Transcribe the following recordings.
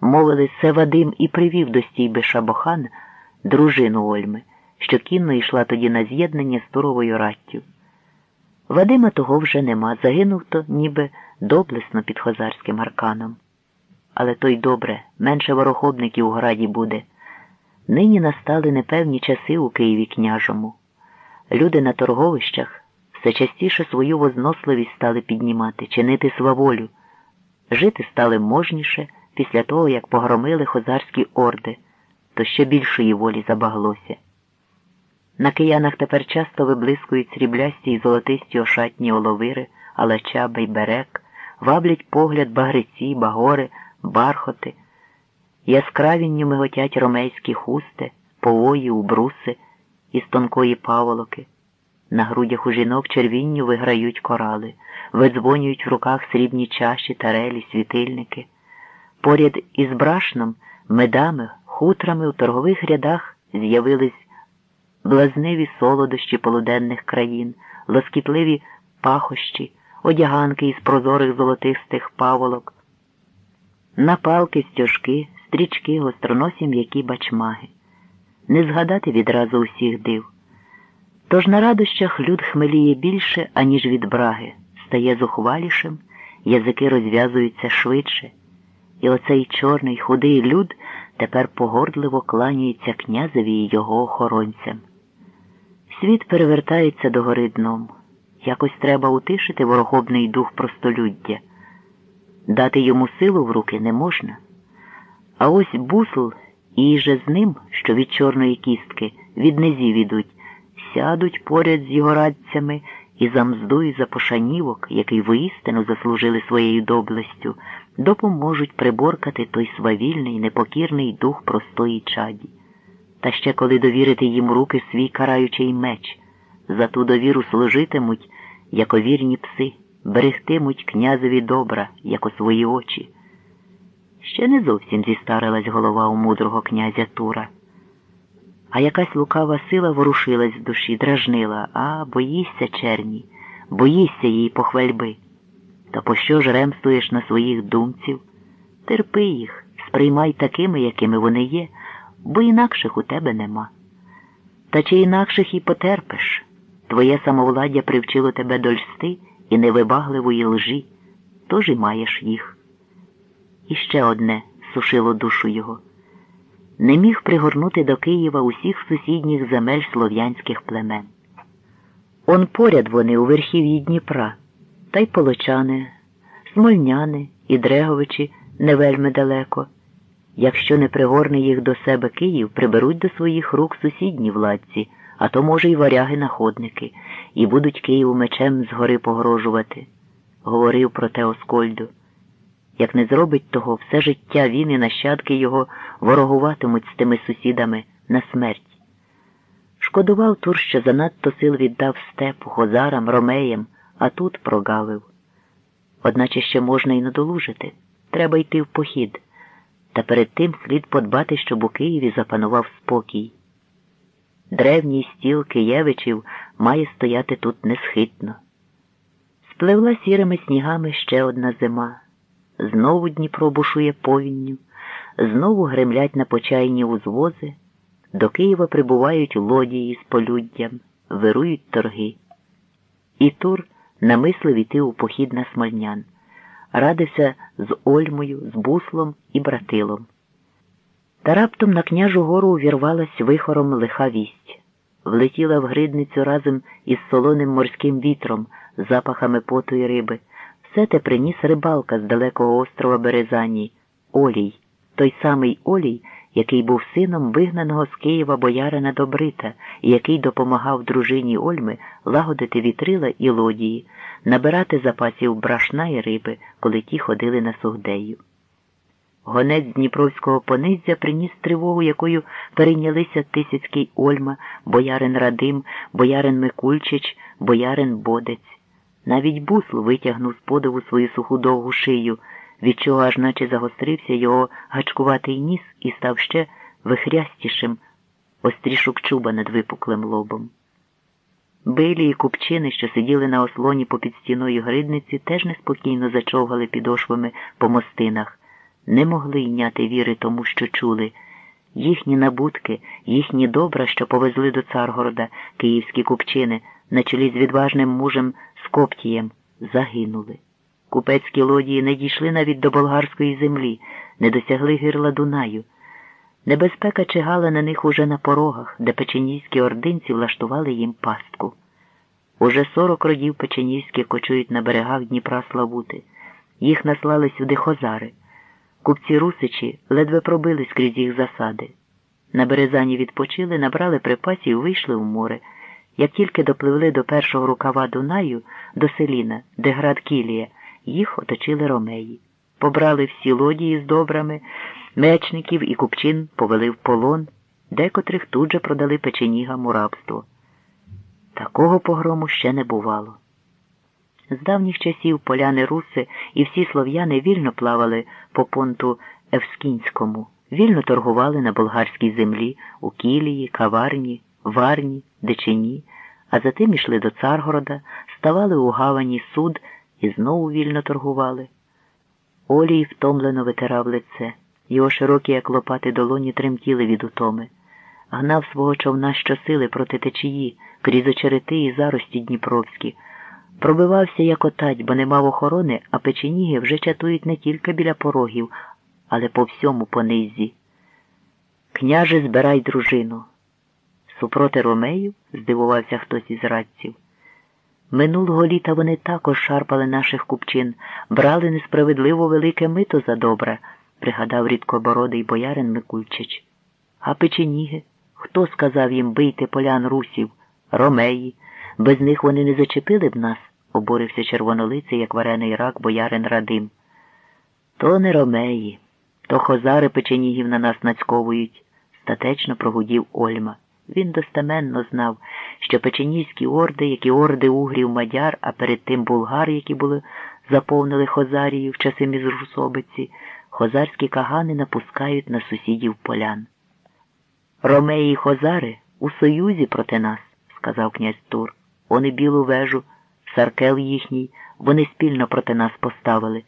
Мовили, це Вадим і привів до стійби Шабохан дружину Ольми, що кінно йшла тоді на з'єднання з Туровою раттю. Вадима того вже нема, загинув то ніби доблесно під хозарським арканом. Але то й добре, менше ворохобників у граді буде. Нині настали непевні часи у Києві княжому. Люди на торговищах все частіше свою возносливість стали піднімати, чинити сваволю. Жити стали можніше після того, як погромили хозарські орди, то ще більшої волі забаглося. На киянах тепер часто виблискують сріблясті й золотисті ошатні оловири, алача, бейберек, ваблять погляд багриці, багори, бархоти, яскравінню миготять ромейські хусти, пової, убруси із тонкої паволоки. На грудях у жінок червінню виграють корали, видзвонюють в руках срібні чаші, тарелі, світильники. Поряд із брашном, медами, хутрами у торгових рядах з'явились блазниві солодощі полуденних країн, лоскітливі пахощі, одяганки із прозорих золотистих паволок, напалки, стяжки, стрічки, гостроносі м'які бачмаги. Не згадати відразу усіх див. Тож на радощах люд хмеліє більше, аніж від браги, стає зухвалішим, язики розв'язуються швидше, і оцей чорний худий люд тепер погордливо кланяється князеві й його охоронцям. Світ перевертається до гори дном. Якось треба утишити ворохобний дух простолюддя. Дати йому силу в руки не можна. А ось бусл і же з ним, що від чорної кістки, від низів ідуть, сядуть поряд з його радцями і за мзду і за пошанівок, який воістину заслужили своєю доблестю, допоможуть приборкати той свавільний, непокірний дух простої чаді. Та ще коли довірити їм руки свій караючий меч, за ту довіру служитимуть, як овірні пси, берегтимуть князеві добра, як у свої очі. Ще не зовсім зістарилась голова у мудрого князя Тура. А якась лукава сила ворушилась в душі, дражнила, а боїшся черні, боїшся її похвальби. Та пощо ж ремствуєш на своїх думців? Терпи їх, сприймай такими, якими вони є, бо інакших у тебе нема. Та чи інакших і потерпиш? Твоє самовладдя привчило тебе до льсти і невибагливої лжі, тож і маєш їх. І ще одне сушило душу його. Не міг пригорнути до Києва усіх сусідніх земель слов'янських племен. Он поряд вони у верхів'ї Дніпра, та й полочани, смольняни і Дреговичі не вельми далеко. Якщо не пригорне їх до себе Київ, приберуть до своїх рук сусідні владці, а то, може, й варяги-находники, і будуть Києву мечем згори погрожувати, говорив про те Оскольду. Як не зробить того, все життя він і нащадки його ворогуватимуть з тими сусідами на смерть. Шкодував Тур, що занадто сил віддав степу, хозарам, ромеям, а тут прогавив. Одначе ще можна й надолужити. Треба йти в похід. Та перед тим слід подбати, щоб у Києві запанував спокій. Древній стіл Києвичів має стояти тут несхитно. Спливла сірими снігами ще одна зима. Знову Дніпро бушує повінню, знову гремлять на почайні узвози, до Києва прибувають лодії з полюддям, вирують торги. І Тур намислив іти у похід на смольнян, радився з Ольмою, з буслом і братилом. Та раптом на княжу гору увірвалась вихором лиха вість, влетіла в гридницю разом із солоним морським вітром, запахами поту й риби. Все те приніс рибалка з далекого острова Березанії, Олій, той самий Олій, який був сином вигнаного з Києва боярина Добрита і який допомагав дружині Ольми лагодити вітрила і лодії, набирати запасів брашна і риби, коли ті ходили на сугдею. Гонець Дніпровського понизя приніс тривогу, якою перейнялися Тисяцький Ольма, боярин Радим, боярин Микульчич, боярин Бодець. Навіть бусл витягнув з подиву свою суху довгу шию, від чого аж наче загострився його гачкуватий ніс і став ще вихрястішим острішок чуба над випуклим лобом. Билі і купчини, що сиділи на ослоні попід стіною гридниці, теж неспокійно зачовгали підошвами по мостинах, не могли йняти віри тому, що чули. Їхні набутки, їхні добра, що повезли до Царгорода київські купчини, на чолі з відважним мужем Скоптієм, загинули. Купецькі лодії не дійшли навіть до болгарської землі, не досягли гирла Дунаю. Небезпека чигала на них уже на порогах, де печенійські ординці влаштували їм пастку. Уже сорок родів печенівські кочують на берегах Дніпра Славути. Їх наслали сюди хозари. Купці русичі ледве пробились крізь їх засади. На березані відпочили, набрали припасів вийшли в море. Як тільки допливли до першого рукава Дунаю, до селіна, де град Кілія, їх оточили ромеї. Побрали всі лодії з добрами, мечників і купчин повели в полон, декотрих тут же продали печенігам у рабство. Такого погрому ще не бувало. З давніх часів поляни руси і всі слов'яни вільно плавали по понту Евскінському, вільно торгували на болгарській землі у Кілії, Каварні, Варні, Дичині, а затим ішли до Царгорода, ставали у гавані суд і знову вільно торгували. Олій втомлено витирав лице, його широкі, як лопати долоні, тремтіли від утоми. Гнав свого човна щосили проти течії, крізь очерети і зарості Дніпровські. Пробивався, як отать, бо не мав охорони, а печеніги вже чатують не тільки біля порогів, але по всьому понизі. Княже, збирай дружину. Супроти Ромею? здивувався хтось із радців. Минулого літа вони також шарпали наших купчин, брали несправедливо велике мито за добре, пригадав рідкобородий боярин Микульчич. А печеніги? Хто сказав їм бийте полян русів? Ромеї. Без них вони не зачепили б нас, обурився червонолиций, як варений рак, боярин Радим. То не ромеї, то хозари печенігів на нас нацьковують, статечно прогудів Ольма. Він достеменно знав, що печенійські орди, як і орди угрів мадяр, а перед тим булгар, які були заповнили Хозарію в часи міжрусобиці, хозарські кагани напускають на сусідів полян. Ромеї і Хозари у союзі проти нас, сказав князь Тур. Вони білу вежу, саркел їхній, вони спільно проти нас поставили.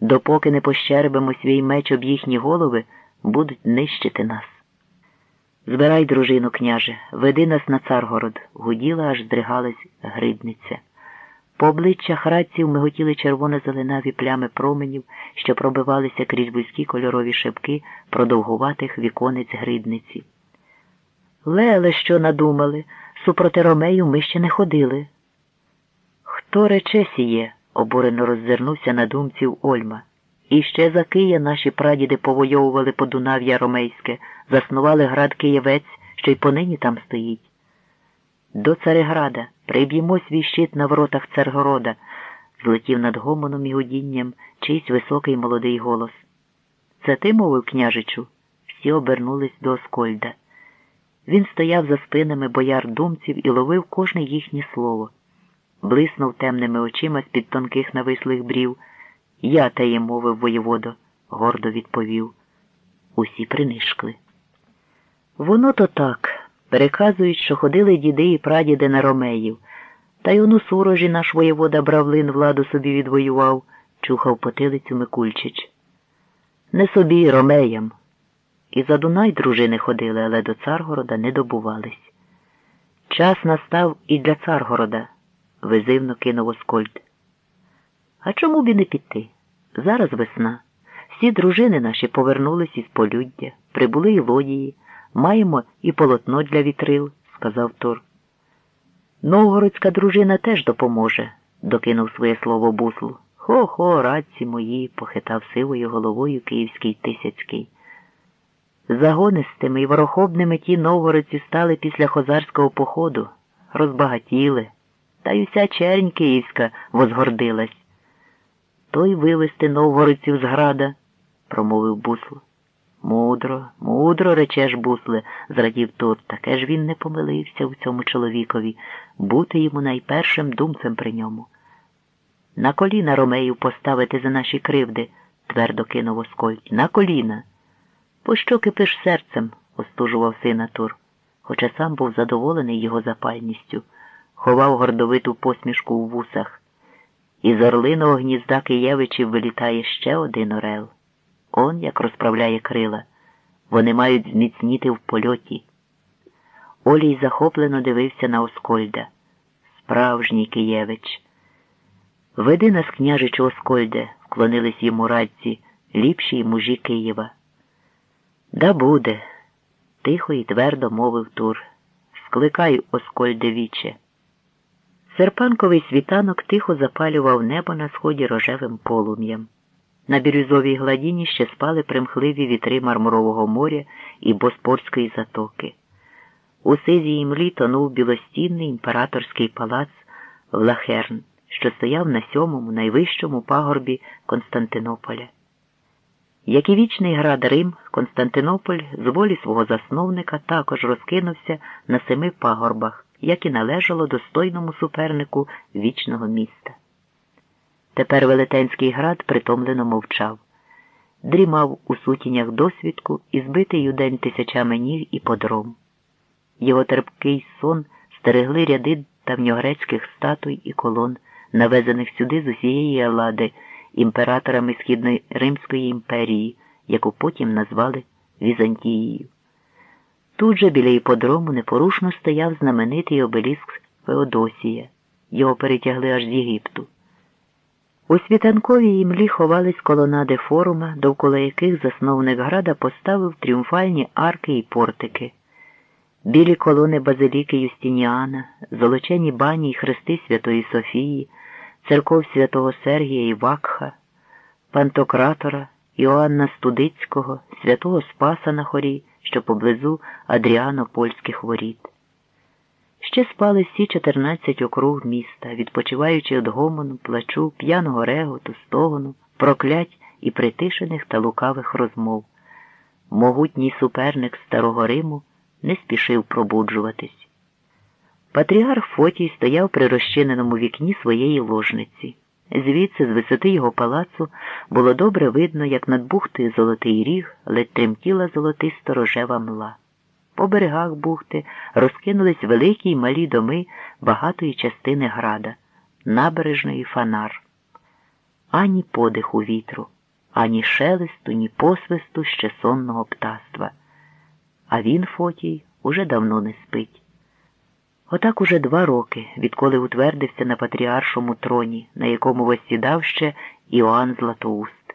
Допоки не пощербимо свій меч об їхні голови, будуть нищити нас. Збирай, дружину, княже, веди нас на царгород, гуділа, аж здригалась гридниця. По обличчях радців миготіли червоно-зеленаві плями променів, що пробивалися крізь вузькі кольорові шибки продовгуватих віконець гридниці. Леле, що надумали, супроти ромею ми ще не ходили. Хто рече сіє? обурено роззирнувся на думців Ольма. І ще за Кия наші прадіди повойовували по Дунав'я Ромейське, заснували град Києвець, що й понині там стоїть. До Цареграда приб'ємо свій щит на воротах Царгорода, злетів над гомоном і гудінням чийсь високий молодий голос. Це ти, мовив, княжичу? Всі обернулись до Оскольда. Він стояв за спинами бояр думців і ловив кожне їхнє слово. Блиснув темними очима з-під тонких навислих брів. Я теє мовив воєводо, гордо відповів. Усі принишкли. Воно то так. Переказують, що ходили діди і прадіди на ромеїв. Та й ону сурожі наш воєвода Бравлин владу собі відвоював, чухав потилицю Микульчич. Не собі, ромеям. І за Дунай дружини ходили, але до Царгорода не добувались. Час настав і для Царгорода, визивно кинув Оскольд. А чому б і не піти? Зараз весна. Всі дружини наші повернулись із полюддя, прибули й лодії, маємо і полотно для вітрил, сказав Тор. Новгородська дружина теж допоможе, докинув своє слово буслу. Хо-хо, радці мої, похитав сивою головою київський тисяцький. Загонистими і ворохобними ті новгородці стали після хозарського походу, розбагатіли, та й уся чернь київська возгордилась. Той вивести новгородців з града, промовив бусло. Мудро, мудро, речеш, бусле, зрадів Тур, таке ж він не помилився в цьому чоловікові, бути йому найпершим думцем при ньому. На коліна Ромею поставити за наші кривди, твердо кинув Оскольд. На коліна. Пощо кипиш серцем? остужував сина Тур, хоча сам був задоволений його запальністю, ховав гордовиту посмішку у вусах. Із орлиного гнізда Києвичів вилітає ще один орел. Он як розправляє крила. Вони мають зміцніти в польоті. Олій захоплено дивився на Оскольда. Справжній Києвич. Веди нас, княжичу Оскольде, вклонились йому радці, ліпші мужі Києва. Да буде, тихо і твердо мовив Тур. Скликай, Оскольде віче. Серпанковий світанок тихо запалював небо на сході рожевим полум'ям. На бірюзовій гладіні ще спали примхливі вітри Мармурового моря і Боспорської затоки. У сизій млі тонув білостінний імператорський палац Влахерн, що стояв на сьомому найвищому пагорбі Константинополя. Як і вічний град Рим, Константинополь з волі свого засновника також розкинувся на семи пагорбах, як і належало достойному супернику вічного міста. Тепер Велетенський град притомлено мовчав, дрімав у сутінях досвідку і збитий у день тисячами ніг і подром. Його терпкий сон стерегли ряди давньогрецьких статуй і колон, навезених сюди з усієї Елади імператорами Східної Римської імперії, яку потім назвали Візантією. Тут же біля іподрому непорушно стояв знаменитий обеліск Феодосія. Його перетягли аж з Єгипту. У світанковій імлі ховались колонади форума, довкола яких засновник града поставив тріумфальні арки і портики, білі колони базиліки Юстініана, золочені бані й хрести Святої Софії, церков святого Сергія і Вакха, Пантократора, Іоанна Студицького, святого Спаса на хорі, що поблизу Адріано польських воріт. Ще спали всі 14 округ міста, відпочиваючи від гомону, плачу, п'яного реготу, стогону, проклять і притишених та лукавих розмов. Могутній суперник старого Риму не спішив пробуджуватись. Патріарх Фотій стояв при розчиненому вікні своєї ложниці. Звідси, з висоти його палацу, було добре видно, як над бухтою Золотий ріг ледь тремтіла золотисто рожева мла. По берегах бухти розкинулись великі й малі доми багатої частини града, набережної фанар. Ані подиху вітру, ані шелесту, ні посвисту ще сонного птаства. А він, Фотій, уже давно не спить. Отак уже два роки, відколи утвердився на патріаршому троні, на якому восідав ще Іоанн Златоуст.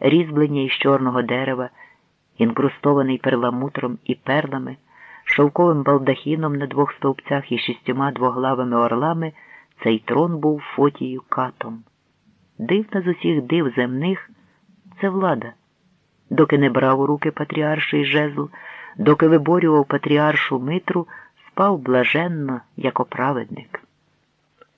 Різьблення із чорного дерева інкрустований перламутром і перлами, шовковим балдахіном на двох стовпцях і шістьома двоглавими орлами, цей трон був фотією катом. Дивна з усіх див земних це влада. Доки не брав у руки патріарший жезл, доки виборював патріаршу Митру, спав блаженно, як оправедник.